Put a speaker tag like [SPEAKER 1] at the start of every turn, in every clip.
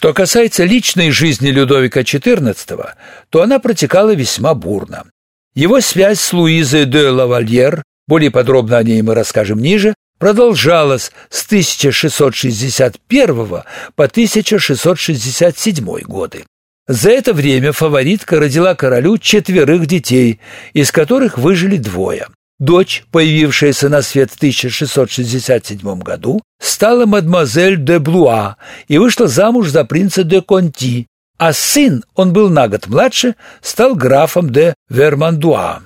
[SPEAKER 1] Что касается личной жизни Людовика XIV, то она протекала весьма бурно. Его связь с Луизой де Лавальер, более подробно о ней мы расскажем ниже, продолжалась с 1661 по 1667 годы. За это время фаворитка родила королю четверых детей, из которых выжили двое. Дочь, появившаяся на свет в 1667 году, стала мадемуазель де Блуа и вышла замуж за принца де Конти, а сын, он был на год младше, стал графом де Вермандуа.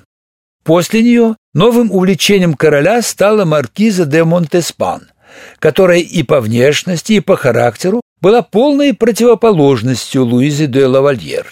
[SPEAKER 1] После нее новым увлечением короля стала маркиза де Монтеспан, которая и по внешности, и по характеру была полной противоположностью Луизе де Лавальер.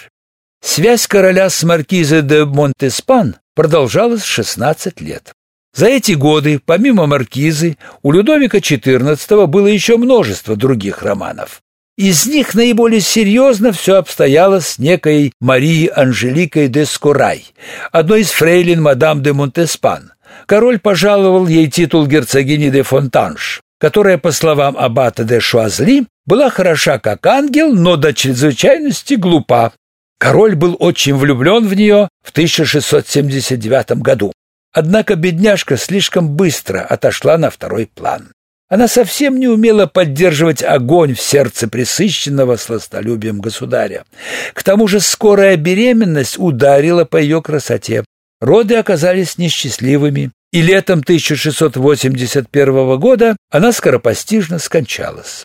[SPEAKER 1] Связь короля с маркизой де Монтеспан продолжалась 16 лет. За эти годы, помимо маркизы, у Людовика XIV было еще множество других романов. Из них наиболее серьезно все обстояло с некой Марией Анжеликой де Скурай, одной из фрейлин мадам де Монтеспан. Король пожаловал ей титул герцогини де Фонтанж, которая, по словам аббата де Шуазли, была хороша как ангел, но до чрезвычайности глупа. Король был очень влюблен в нее в 1679 году. Однако бедняжка слишком быстро отошла на второй план. Она совсем не умела поддерживать огонь в сердце присыщенного сластолюбием государя. К тому же скорая беременность ударила по ее красоте. Роды оказались несчастливыми, и летом 1681 года она скоропостижно скончалась.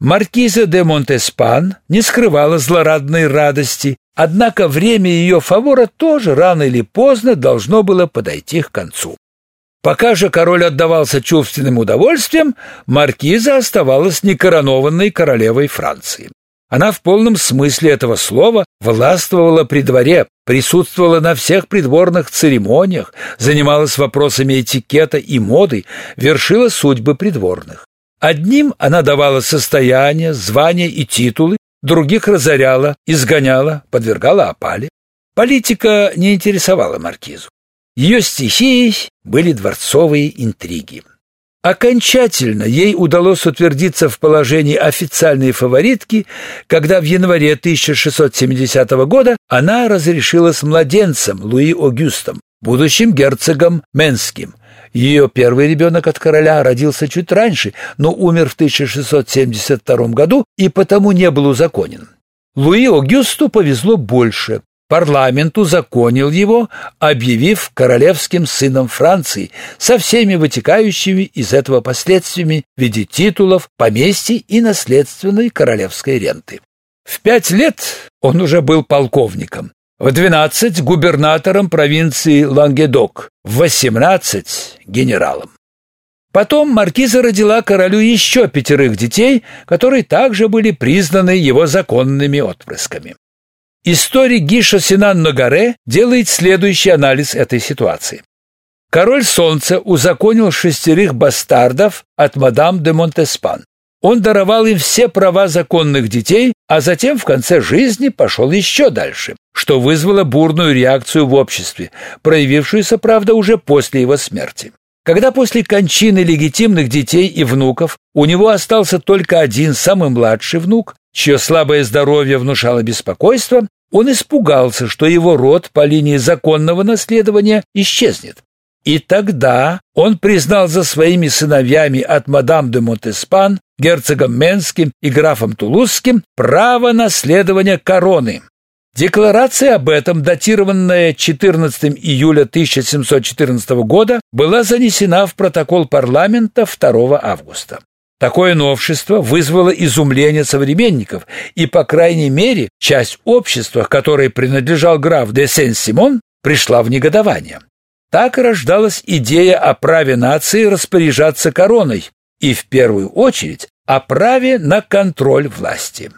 [SPEAKER 1] Маркиза де Монтеспан не скрывала злорадной радости, однако время ее фавора тоже рано или поздно должно было подойти к концу. Пока же король отдавался чувственным удовольствиям, маркиза оставалась некоронованной королевой Франции. Она в полном смысле этого слова властвовала при дворе, присутствовала на всех придворных церемониях, занималась вопросами этикета и моды, вершила судьбы придворных. Одним она давала состояние, звания и титулы, других разоряла, изгоняла, подвергала опале. Политика не интересовала маркизу. Ее стихией были дворцовые интриги. Окончательно ей удалось утвердиться в положении официальной фаворитки, когда в январе 1670 года она разрешила с младенцем Луи Огюстом, будущим герцогом Менским, ее первый ребенок от короля родился чуть раньше, но умер в 1672 году и потому не был узаконен. Луи Огюсту повезло больше. Парламент узаконил его, объявив королевским сыном Франции со всеми вытекающими из этого последствиями в виде титулов, поместий и наследственной королевской ренты. В пять лет он уже был полковником, в 12 губернатором провинции Лангедок, в 18 генералом. Потом маркиза родила королю еще пятерых детей, которые также были признаны его законными отпрысками. Историк Гиша Синан Нагаре делает следующий анализ этой ситуации. Король Солнца узаконил шестерых бастардов от мадам де Монтеспан. Он даровал им все права законных детей, а затем в конце жизни пошел еще дальше, что вызвало бурную реакцию в обществе, проявившуюся, правда, уже после его смерти. Когда после кончины легитимных детей и внуков у него остался только один самый младший внук, чье слабое здоровье внушало беспокойство, он испугался, что его род по линии законного наследования исчезнет. И тогда он признал за своими сыновьями от мадам де Монтеспан, герцогом Менским и графом Тулузским право наследования короны. Декларация об этом, датированная 14 июля 1714 года, была занесена в протокол парламента 2 августа. Такое новшество вызвало изумление современников, и, по крайней мере, часть общества, которой принадлежал граф де Сен-Симон, пришла в негодование. Так рождалась идея о праве нации распоряжаться короной и в первую очередь о праве на контроль власти.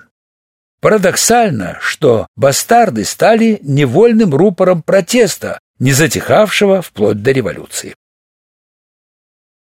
[SPEAKER 1] Парадоксально, что бастарды стали невольным рупором протеста, не затихавшего вплоть до революции.